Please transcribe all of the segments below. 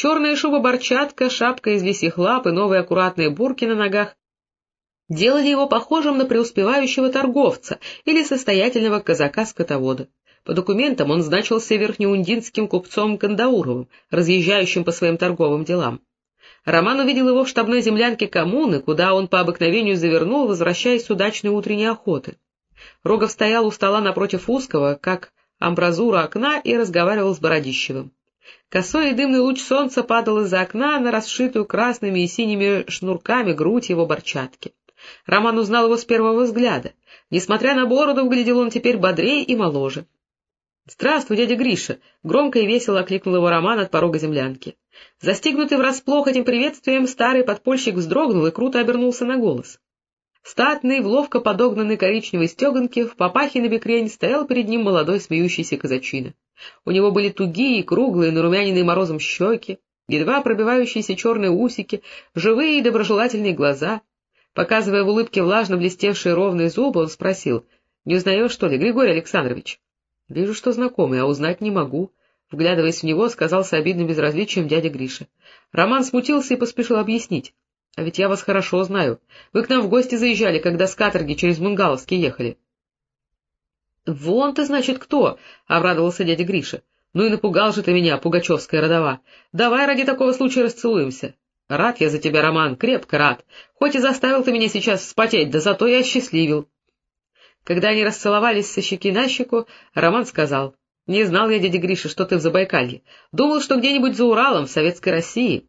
Черная шуба-борчатка, шапка из лисьих лап и новые аккуратные бурки на ногах делали его похожим на преуспевающего торговца или состоятельного казака-скотовода. По документам он значился верхнеундинским купцом Кандауровым, разъезжающим по своим торговым делам. Роман увидел его в штабной землянке коммуны, куда он по обыкновению завернул, возвращаясь с удачной утренней охоты. Рогов стоял у стола напротив узкого, как амбразура окна, и разговаривал с Бородищевым. Косой и дымный луч солнца падал из-за окна на расшитую красными и синими шнурками грудь его борчатки. Роман узнал его с первого взгляда. Несмотря на бороду, выглядел он теперь бодрее и моложе. — Здравствуй, дядя Гриша! — громко и весело окликнул его Роман от порога землянки. Застигнутый врасплох этим приветствием, старый подпольщик вздрогнул и круто обернулся на голос. Статный, в ловко подогнанной коричневой стеганке, в папахе на бекрень стоял перед ним молодой смеющийся казачина. У него были тугие, круглые, нарумяненные морозом щеки, едва пробивающиеся черные усики, живые и доброжелательные глаза. Показывая в улыбке влажно блестевшие ровные зубы, он спросил, — Не узнаешь, что ли, Григорий Александрович? — Вижу, что знакомый, а узнать не могу. Вглядываясь в него, сказал с обидным безразличием дядя Гриша. Роман смутился и поспешил объяснить. — А ведь я вас хорошо знаю. Вы к нам в гости заезжали, когда с каторги через Мунгаловский ехали. — Вон ты, значит, кто? — обрадовался дядя Гриша. — Ну и напугал же ты меня, пугачевская родова. Давай ради такого случая расцелуемся. Рад я за тебя, Роман, крепко рад. Хоть и заставил ты меня сейчас вспотеть, да зато я счастливил. Когда они расцеловались со щеки на щеку, Роман сказал, — Не знал я, дядя Гриша, что ты в Забайкалье. Думал, что где-нибудь за Уралом, в Советской России.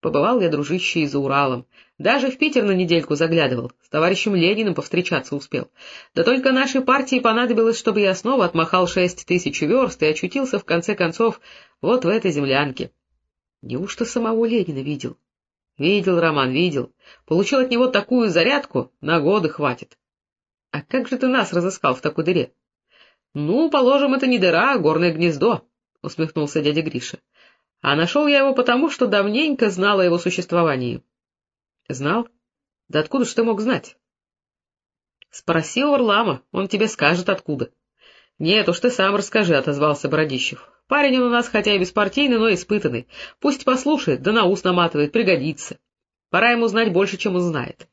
Побывал я, дружище, и за Уралом. Даже в Питер на недельку заглядывал, с товарищем Лениным повстречаться успел. Да только нашей партии понадобилось, чтобы я снова отмахал шесть тысяч верст и очутился, в конце концов, вот в этой землянке. Неужто самого Ленина видел? Видел, Роман, видел. Получил от него такую зарядку, на годы хватит. А как же ты нас разыскал в такой дыре? Ну, положим, это не дыра, а горное гнездо, — усмехнулся дядя Гриша. А нашел я его потому, что давненько знал о его существовании. — Знал? Да откуда ж ты мог знать? — Спроси у Орлама, он тебе скажет, откуда. — Нет уж, ты сам расскажи, — отозвался Бородищев. — Парень он у нас хотя и беспартийный, но испытанный. Пусть послушает, да на ус наматывает, пригодится. Пора ему знать больше, чем он знает.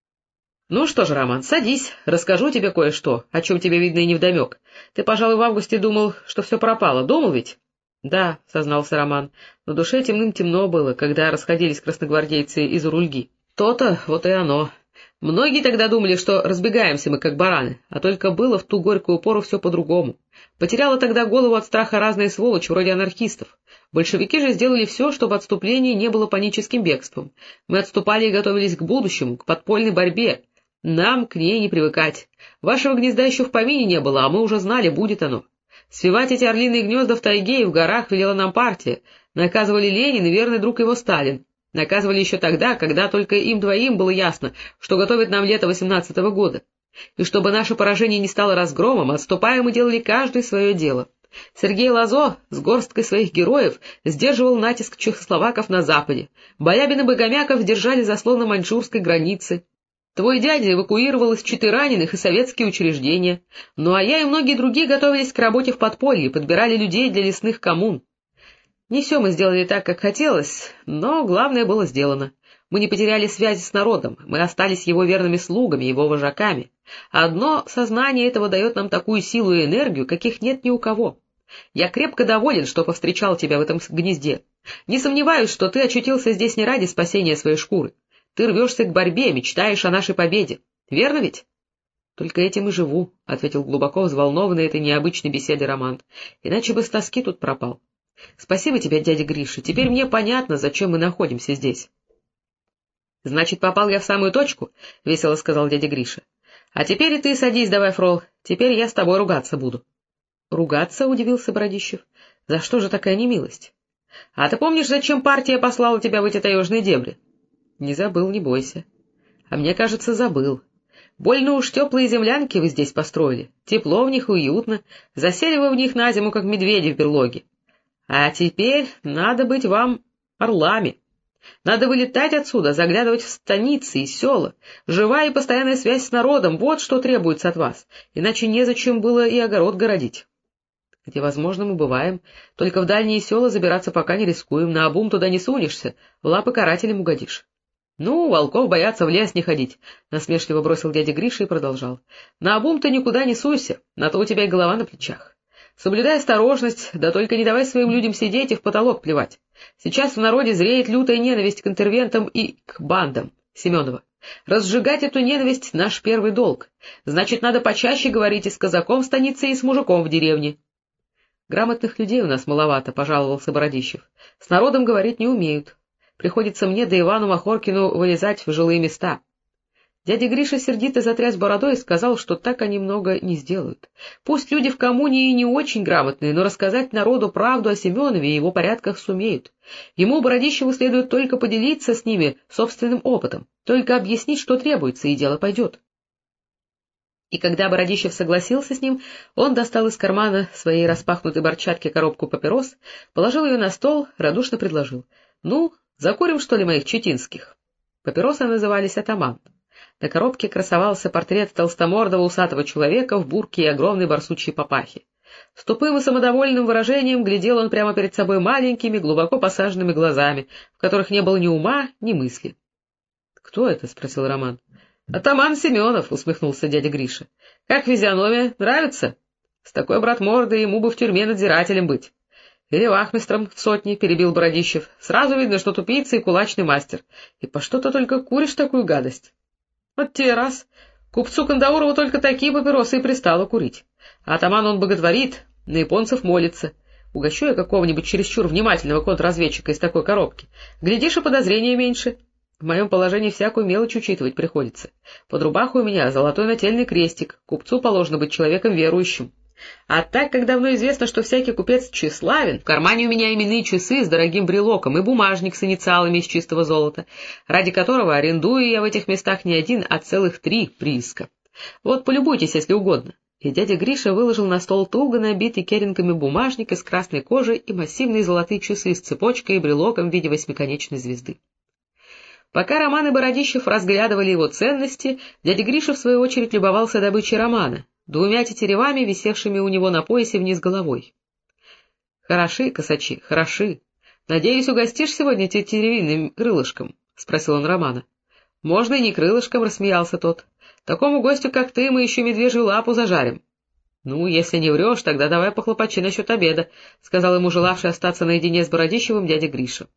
— Ну что же, Роман, садись, расскажу тебе кое-что, о чем тебе, видно, и невдомек. Ты, пожалуй, в августе думал, что все пропало. Думал ведь? — Да, — сознался Роман, — на душе темным-темно было, когда расходились красногвардейцы из Урульги. То-то, вот и оно. Многие тогда думали, что разбегаемся мы, как бараны, а только было в ту горькую пору все по-другому. Потеряла тогда голову от страха разные сволочи, вроде анархистов. Большевики же сделали все, чтобы отступление не было паническим бегством. Мы отступали и готовились к будущему, к подпольной борьбе. Нам к ней не привыкать. Вашего гнезда еще в помине не было, а мы уже знали, будет оно. Свивать эти орлиные гнезда в тайге и в горах велела нам партия. Наказывали Ленин и верный друг его Сталин. Наказывали еще тогда, когда только им двоим было ясно, что готовит нам лето восемнадцатого года. И чтобы наше поражение не стало разгромом, отступая мы делали каждый свое дело. Сергей Лазо с горсткой своих героев сдерживал натиск чехословаков на западе. Балябин и Богомяков держали заслон маньчжурской границы. Твой дядя эвакуировал из Читы раненых и советские учреждения. Ну а я и многие другие готовились к работе в подполье, подбирали людей для лесных коммун. Не все мы сделали так, как хотелось, но главное было сделано. Мы не потеряли связи с народом, мы остались его верными слугами, его вожаками. Одно сознание этого дает нам такую силу и энергию, каких нет ни у кого. Я крепко доволен, что повстречал тебя в этом гнезде. Не сомневаюсь, что ты очутился здесь не ради спасения своей шкуры. Ты рвешься к борьбе, мечтаешь о нашей победе. Верно ведь? — Только этим и живу, — ответил глубоко взволнованный этой необычной беседой Роман. — Иначе бы с тоски тут пропал. Спасибо тебе, дядя Гриша. Теперь мне понятно, зачем мы находимся здесь. — Значит, попал я в самую точку? — весело сказал дядя Гриша. — А теперь и ты садись давай, Фрол. Теперь я с тобой ругаться буду. — Ругаться? — удивился Бородищев. — За что же такая немилость? — А ты помнишь, зачем партия послала тебя в эти таежные дебри? —— Не забыл, не бойся. — А мне кажется, забыл. Больно уж теплые землянки вы здесь построили. Тепло в них, уютно. Засели вы в них на зиму, как медведи в берлоге. А теперь надо быть вам орлами. Надо вылетать отсюда, заглядывать в станицы и села. Живая и постоянная связь с народом — вот что требуется от вас. Иначе незачем было и огород городить. Где возможно, мы бываем. Только в дальние села забираться пока не рискуем, на обум туда не сунешься, в лапы карателям угодишь. — Ну, волков боятся в лес не ходить, — насмешливо бросил дядя Гриша и продолжал. — На обум ты никуда не суйся, на то у тебя и голова на плечах. Соблюдай осторожность, да только не давай своим людям сидеть и в потолок плевать. Сейчас в народе зреет лютая ненависть к интервентам и к бандам Семенова. Разжигать эту ненависть — наш первый долг. Значит, надо почаще говорить и с казаком в станице, и с мужиком в деревне. — Грамотных людей у нас маловато, — пожаловался Бородищев. — С народом говорить не умеют. Приходится мне да Ивану Махоркину вылезать в жилые места. Дядя Гриша сердито затряс бородой и сказал, что так они много не сделают. Пусть люди в коммуне и не очень грамотные, но рассказать народу правду о Семенове и его порядках сумеют. Ему, Бородищеву, следует только поделиться с ними собственным опытом, только объяснить, что требуется, и дело пойдет. И когда Бородищев согласился с ним, он достал из кармана своей распахнутой борчатки коробку папирос, положил ее на стол, радушно предложил. — Ну, закурим, что ли, моих четинских? Папиросы назывались «Атаман». На коробке красовался портрет толстомордого усатого человека в бурке и огромной барсучьей папахе. С тупым и самодовольным выражением глядел он прямо перед собой маленькими, глубоко посаженными глазами, в которых не было ни ума, ни мысли. — Кто это? — спросил Роман. — Атаман Семенов, — усмехнулся дядя Гриша. — Как физиономия? Нравится? С такой, брат, мордой ему бы в тюрьме надзирателем быть. — Или вахмистром в сотне, — перебил Бородищев. — Сразу видно, что тупица и кулачный мастер. И по что ты только куришь такую гадость? — Вот те раз. Купцу Кандаурову только такие папиросы и пристало курить. А атаман он боготворит, на японцев молится. Угощу я какого-нибудь чересчур внимательного контрразведчика из такой коробки. Глядишь, и подозрения меньше. — в моем положении всякую мелочь учитывать приходится. Под рубаху у меня золотой нательный крестик, купцу положено быть человеком верующим. А так как давно известно, что всякий купец тщеславен, в кармане у меня именные часы с дорогим брелоком и бумажник с инициалами из чистого золота, ради которого арендую я в этих местах не один, а целых три прииска. Вот полюбуйтесь, если угодно. И дядя Гриша выложил на стол туго набитый керенками бумажник из красной кожи и массивные золотые часы с цепочкой и брелоком в виде восьмиконечной звезды. Пока Роман и Бородищев разглядывали его ценности, дядя Гриша, в свою очередь, любовался добычей Романа, двумя тетеревами, висевшими у него на поясе вниз головой. — Хороши, косачи, хороши. Надеюсь, угостишь сегодня тетеревиным крылышком? — спросил он Романа. — Можно и не крылышком, — рассмеялся тот. — Такому гостю, как ты, мы еще медвежью лапу зажарим. — Ну, если не врешь, тогда давай похлопочи насчет обеда, — сказал ему желавший остаться наедине с Бородищевым дядя Гриша.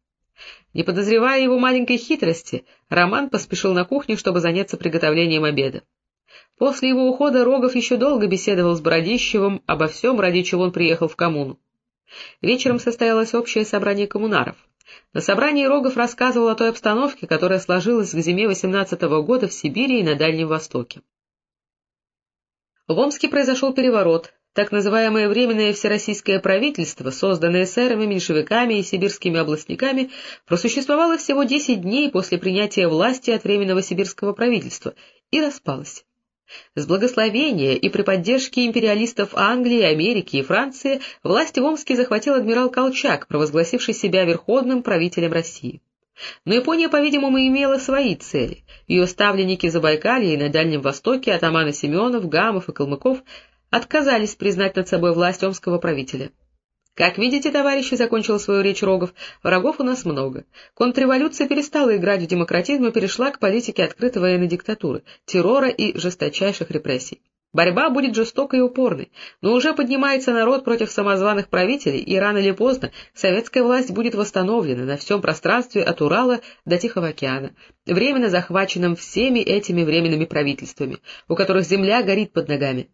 Не подозревая его маленькой хитрости, Роман поспешил на кухню, чтобы заняться приготовлением обеда. После его ухода Рогов еще долго беседовал с Бородищевым обо всем, ради чего он приехал в коммуну. Вечером состоялось общее собрание коммунаров. На собрании Рогов рассказывал о той обстановке, которая сложилась к зиме 18 -го года в Сибири и на Дальнем Востоке. В Омске произошел переворот, так называемое Временное Всероссийское правительство, созданное сэрами, меньшевиками и сибирскими областниками, просуществовало всего 10 дней после принятия власти от Временного сибирского правительства и распалось. С благословения и при поддержке империалистов Англии, Америки и Франции власть в Омске захватил адмирал Колчак, провозгласивший себя верховным правителем России. Но Япония, по-видимому, имела свои цели. Ее ставленники Забайкалья и на Дальнем Востоке, атаманы Семенов, Гамов и Калмыков, отказались признать над собой власть омского правителя. Как видите, товарищи, — закончил свою речь Рогов, — врагов у нас много. Контрреволюция перестала играть в демократизм и перешла к политике открытой военной диктатуры, террора и жесточайших репрессий. Борьба будет жестокой и упорной, но уже поднимается народ против самозваных правителей, и рано или поздно советская власть будет восстановлена на всем пространстве от Урала до Тихого океана, временно захваченном всеми этими временными правительствами, у которых земля горит под ногами.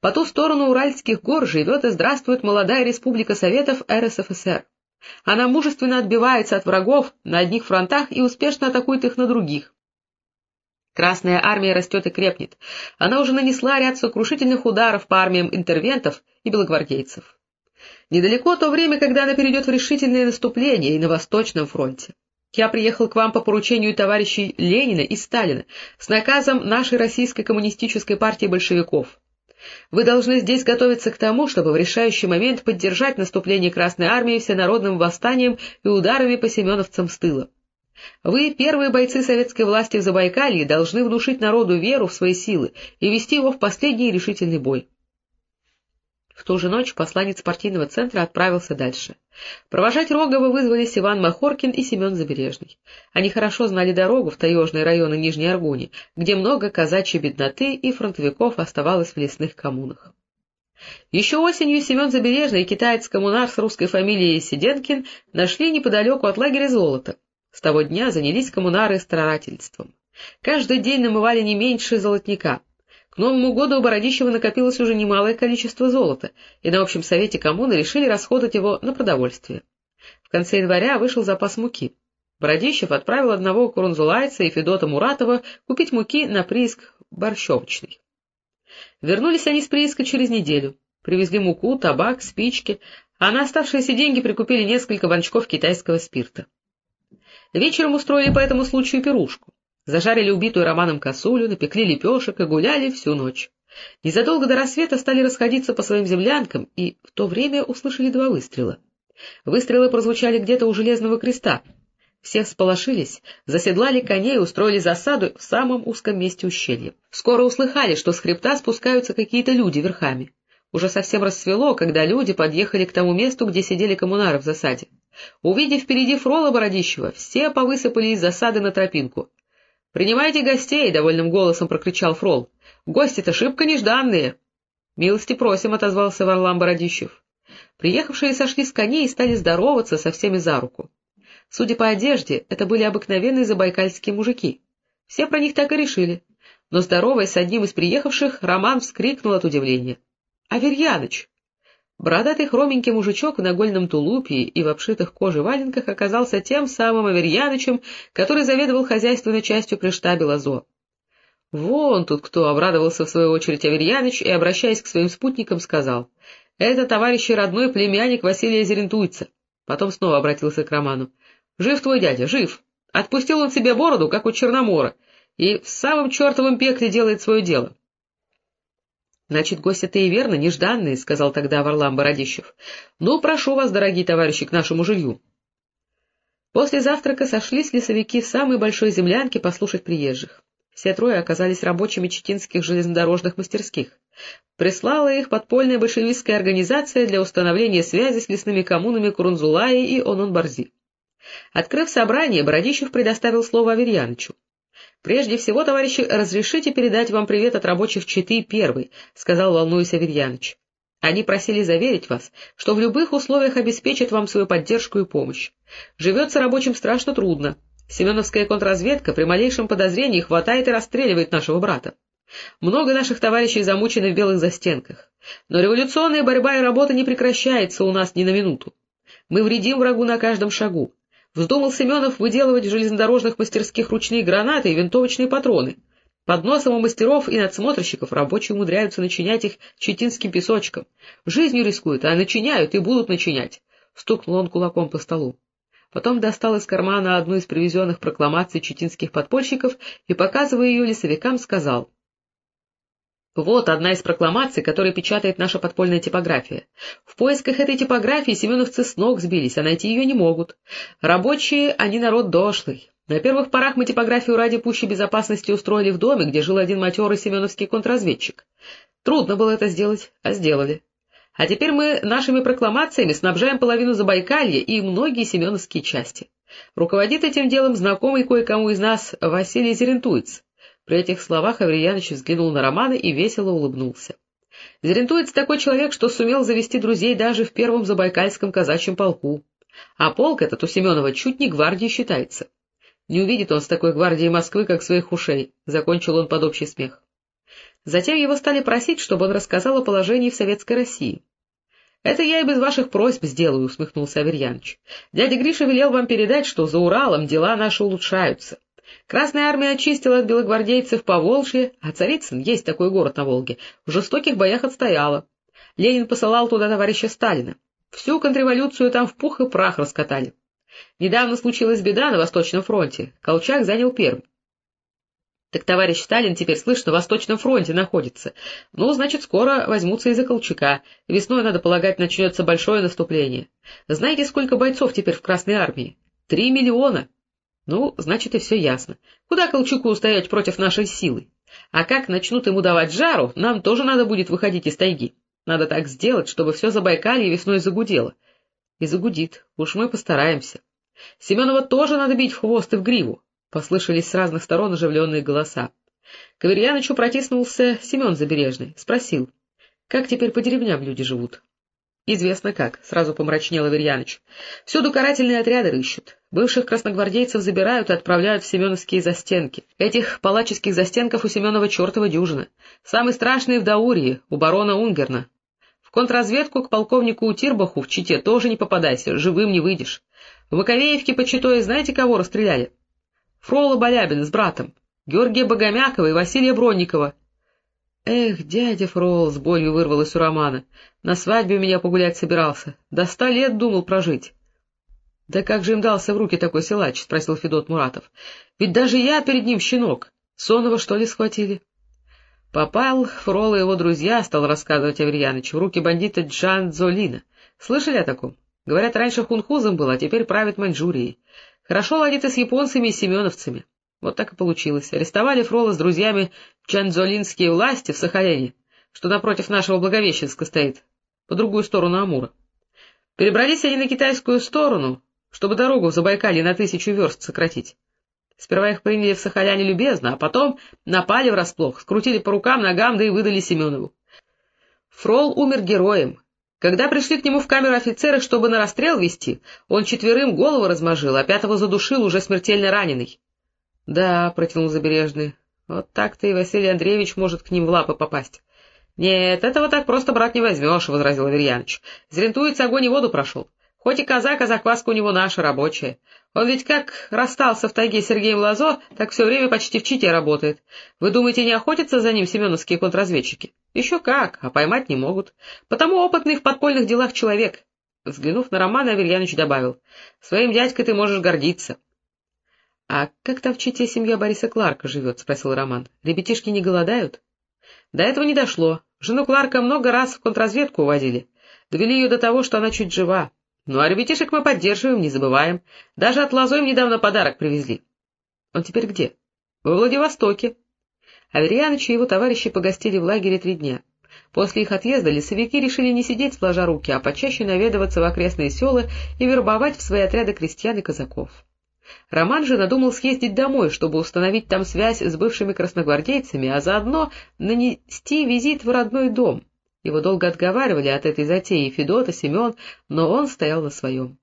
По ту сторону Уральских гор живет и здравствует молодая республика Советов РСФСР. Она мужественно отбивается от врагов на одних фронтах и успешно атакует их на других. Красная армия растет и крепнет. Она уже нанесла ряд сокрушительных ударов по армиям интервентов и белогвардейцев. Недалеко то время, когда она перейдет в решительное наступление и на Восточном фронте. Я приехал к вам по поручению товарищей Ленина и Сталина с наказом нашей российской коммунистической партии большевиков. Вы должны здесь готовиться к тому, чтобы в решающий момент поддержать наступление Красной Армии всенародным восстанием и ударами по семеновцам с тыла. Вы, первые бойцы советской власти в Забайкалье, должны внушить народу веру в свои силы и вести его в последний решительный бой. — В ту же ночь посланец партийного центра отправился дальше. Провожать Рогова вызвались Иван Махоркин и Семен Забережный. Они хорошо знали дорогу в таежные районы Нижней Аргуни, где много казачьей бедноты и фронтовиков оставалось в лесных коммунах. Еще осенью Семен Забережный и китаец-коммунар с русской фамилией Сиденкин нашли неподалеку от лагеря золото. С того дня занялись коммунары старательством. Каждый день намывали не меньше золотника — к Новому году у Бородищева накопилось уже немалое количество золота, и на общем совете коммуны решили расходовать его на продовольствие. В конце января вышел запас муки. Бородищев отправил одного курунзулайца и Федота Муратова купить муки на прииск борщевочный. Вернулись они с прииска через неделю. Привезли муку, табак, спички, а на оставшиеся деньги прикупили несколько банчков китайского спирта. Вечером устроили по этому случаю пирушку. Зажарили убитую Романом косулю, напекли лепешек и гуляли всю ночь. Незадолго до рассвета стали расходиться по своим землянкам, и в то время услышали два выстрела. Выстрелы прозвучали где-то у Железного креста. Все всполошились, заседлали коней и устроили засаду в самом узком месте ущелья. Скоро услыхали, что с хребта спускаются какие-то люди верхами. Уже совсем рассвело, когда люди подъехали к тому месту, где сидели коммунары в засаде. Увидев впереди Фрола Бородищева, все повысыпали из засады на тропинку. — Принимайте гостей! — довольным голосом прокричал Фрол. — Гости-то шибко нежданные! — Милости просим! — отозвался Варлам Бородищев. Приехавшие сошли с коней и стали здороваться со всеми за руку. Судя по одежде, это были обыкновенные забайкальские мужики. Все про них так и решили. Но, здороваясь с одним из приехавших, Роман вскрикнул от удивления. — Аверьяныч! Бородатый хроменький мужичок в нагольном тулупе и в обшитых кожей валенках оказался тем самым Аверьянычем, который заведовал хозяйственной частью при штабе Лазо. — Вон тут кто! — обрадовался в свою очередь Аверьяныч и, обращаясь к своим спутникам, сказал. — Это товарищ и родной племянник Василия Зерентуйца. Потом снова обратился к Роману. — Жив твой дядя, жив. Отпустил он себе бороду, как у Черномора, и в самом чертовом пекле делает свое дело. — Значит, гости-то и верно, нежданные, — сказал тогда Варлам Бородищев. — Ну, прошу вас, дорогие товарищи, к нашему жилью. После завтрака сошлись лесовики в самой большой землянке послушать приезжих. Все трое оказались рабочими читинских железнодорожных мастерских. Прислала их подпольная большевистская организация для установления связи с лесными коммунами Курунзулаи и Онон-Барзи. Открыв собрание, Бородищев предоставил слово Аверьянычу. — Прежде всего, товарищи, разрешите передать вам привет от рабочих Читы первый, — сказал, волнуясь Аверьяныч. Они просили заверить вас, что в любых условиях обеспечат вам свою поддержку и помощь. Живется рабочим страшно трудно. Семеновская контрразведка при малейшем подозрении хватает и расстреливает нашего брата. Много наших товарищей замучены в белых застенках. Но революционная борьба и работа не прекращается у нас ни на минуту. Мы вредим врагу на каждом шагу. Вздумал Семенов выделывать в железнодорожных мастерских ручные гранаты и винтовочные патроны. Под носом у мастеров и надсмотрщиков рабочие умудряются начинять их читинским песочком. Жизнью рискуют, а начиняют и будут начинять. Стукнул он кулаком по столу. Потом достал из кармана одну из привезенных прокламаций читинских подпольщиков и, показывая ее лесовикам, сказал — вот одна из прокламаций, которые печатает наша подпольная типография. В поисках этой типографии семеновцы с ног сбились, а найти ее не могут. Рабочие, они народ дошлый. На первых порах мы типографию ради пущей безопасности устроили в доме, где жил один матерый семеновский контрразведчик. Трудно было это сделать, а сделали. А теперь мы нашими прокламациями снабжаем половину Забайкалья и многие семеновские части. Руководит этим делом знакомый кое-кому из нас Василий Зерентуец. При этих словах Аврияныч взглянул на Романа и весело улыбнулся. Зерентуец такой человек, что сумел завести друзей даже в первом забайкальском казачьем полку. А полк этот у Семенова чуть не гвардией считается. Не увидит он с такой гвардией Москвы, как своих ушей, — закончил он под общий смех. Затем его стали просить, чтобы он рассказал о положении в Советской России. — Это я и без ваших просьб сделаю, — усмехнулся Аверьяныч. — Дядя Гриша велел вам передать, что за Уралом дела наши улучшаются. Красная армия очистила от белогвардейцев по Волжье, а Царицын, есть такой город на Волге, в жестоких боях отстояла. Ленин посылал туда товарища Сталина. Всю контрреволюцию там в пух и прах раскатали. Недавно случилась беда на Восточном фронте. Колчак занял Пермь. Так товарищ Сталин теперь, слышно, на Восточном фронте находится. Ну, значит, скоро возьмутся из-за Колчака. Весной, надо полагать, начнется большое наступление. Знаете, сколько бойцов теперь в Красной армии? Три миллиона. Ну, значит, и все ясно. Куда Колчаку устоять против нашей силы? А как начнут ему давать жару, нам тоже надо будет выходить из тайги. Надо так сделать, чтобы все Забайкалье весной загудело. И загудит. Уж мы постараемся. Семенова тоже надо бить в хвост и в гриву. Послышались с разных сторон оживленные голоса. К протиснулся Семен Забережный. Спросил, как теперь по деревням люди живут? — Известно как, — сразу помрачнел Аверьяныч. — Всюду карательные отряды рыщут. Бывших красногвардейцев забирают и отправляют в семеновские застенки. Этих палаческих застенков у Семенова чертова дюжина. Самый страшный в Даурии, у барона Унгерна. В контрразведку к полковнику Утирбаху в Чите тоже не попадайся, живым не выйдешь. В Маковеевке под Читой знаете, кого расстреляли? Фрола Балябин с братом, Георгия Богомякова и Василия Бронникова. Эх, дядя Фрол, с болью вырвалось у Романа. На свадьбе у меня погулять собирался. До ста лет думал прожить. — Да как же им дался в руки такой силач? — спросил Федот Муратов. — Ведь даже я перед ним щенок. Сонова, что ли, схватили? Попал Фрол и его друзья, — стал рассказывать Аверьяныч, — в руки бандита Джан Золина. Слышали о таком? Говорят, раньше хунхузом был, а теперь правит Маньчжурией. Хорошо ладит с японцами, и семеновцами. Вот так и получилось. Арестовали Фрола с друзьями чанзолинские власти в Сахалине, что напротив нашего Благовещенска стоит, по другую сторону Амура. Перебрались они на китайскую сторону, чтобы дорогу в Забайкалье на тысячу верст сократить. Сперва их приняли в Сахаляне любезно, а потом напали врасплох, скрутили по рукам, ногам, да и выдали Семенову. Фрол умер героем. Когда пришли к нему в камеру офицеры, чтобы на расстрел вести, он четверым голову размажил, а пятого задушил, уже смертельно раненый. — Да, — протянул Забережный, — вот так-то и Василий Андреевич может к ним в лапы попасть. — Нет, этого так просто, брат, не возьмешь, — возразил Аверьяныч. — Зрентуется, огонь и воду прошел. Хоть и казак, а закваска у него наша, рабочая. Он ведь как расстался в тайге с Сергеем Лазо, так все время почти в Чите работает. Вы думаете, не охотятся за ним семеновские контрразведчики? Еще как, а поймать не могут. Потому опытный в подпольных делах человек. Взглянув на Романа, Аверьяныч добавил. — Своим дядькой ты можешь гордиться. — А как там в Чите семья Бориса Кларка живет? — спросил Роман. — Ребятишки не голодают? До этого не дошло. Жену Кларка много раз в контрразведку увозили. Довели ее до того, что она чуть жива. Ну, а ребятишек мы поддерживаем, не забываем. Даже от Лозой им недавно подарок привезли. Он теперь где? Во Владивостоке. Аверьяныч и его товарищи погостили в лагере три дня. После их отъезда лесовики решили не сидеть сложа руки, а почаще наведываться в окрестные села и вербовать в свои отряды крестьян и казаков. Роман же надумал съездить домой, чтобы установить там связь с бывшими красногвардейцами, а заодно нанести визит в родной дом. Его долго отговаривали от этой затеи Федот и Семен, но он стоял на своем.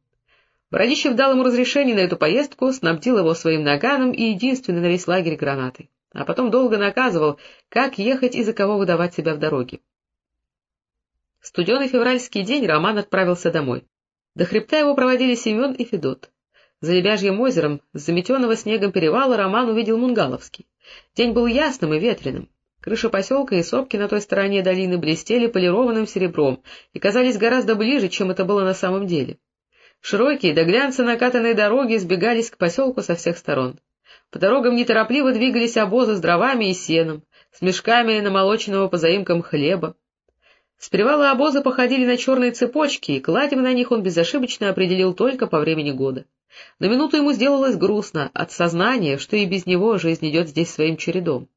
Бородищев дал ему разрешение на эту поездку, снабдил его своим наганом и единственный на весь лагерь гранатой, а потом долго наказывал, как ехать и за кого выдавать себя в дороге. В студеный февральский день Роман отправился домой. До хребта его проводили Семен и Федот. За Лебяжьим озером, с заметенного снегом перевала, Роман увидел Мунгаловский. День был ясным и ветреным. Крыша поселка и сопки на той стороне долины блестели полированным серебром и казались гораздо ближе, чем это было на самом деле. Широкие до глянца накатанные дороги сбегались к поселку со всех сторон. По дорогам неторопливо двигались обозы с дровами и сеном, с мешками намолоченного по заимкам хлеба. С привала обоза походили на черные цепочки, и кладем на них он безошибочно определил только по времени года. На минуту ему сделалось грустно от сознания, что и без него жизнь идет здесь своим чередом.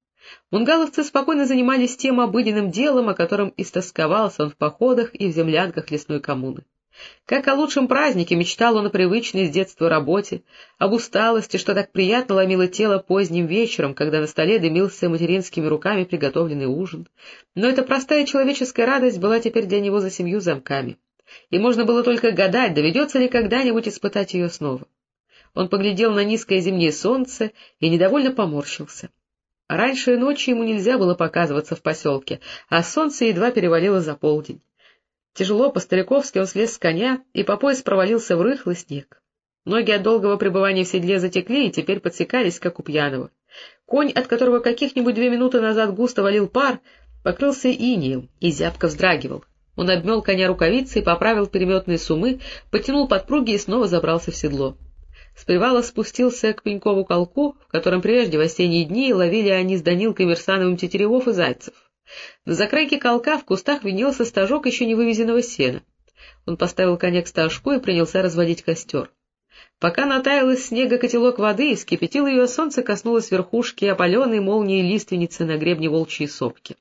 Мунгаловцы спокойно занимались тем обыденным делом, о котором истосковался он в походах и в землянках лесной коммуны. Как о лучшем празднике мечтал он о привычной с детства работе, об усталости, что так приятно ломило тело поздним вечером, когда на столе дымился материнскими руками приготовленный ужин. Но эта простая человеческая радость была теперь для него за семью замками и можно было только гадать, доведется ли когда-нибудь испытать ее снова. Он поглядел на низкое зимнее солнце и недовольно поморщился. Раньше ночи ему нельзя было показываться в поселке, а солнце едва перевалило за полдень. Тяжело по-стариковски он слез с коня и по пояс провалился в рыхлый снег. Ноги от долгого пребывания в седле затекли и теперь подсекались, как у пьяного. Конь, от которого каких-нибудь две минуты назад густо валил пар, покрылся инием и зябко вздрагивал. Он обмел коня рукавицей, поправил переметные сумы, потянул подпруги и снова забрался в седло. С привала спустился к Пенькову колку, в котором прежде в осенние дни ловили они с Данилкой Версановым тетеревов и зайцев. На закрайке колка в кустах винился стажок еще не вывезенного сена. Он поставил коня к стажку и принялся разводить костер. Пока натаял из снега котелок воды и вскипятил ее, солнце коснулось верхушки опаленной молнией лиственницы на гребне волчьей сопки.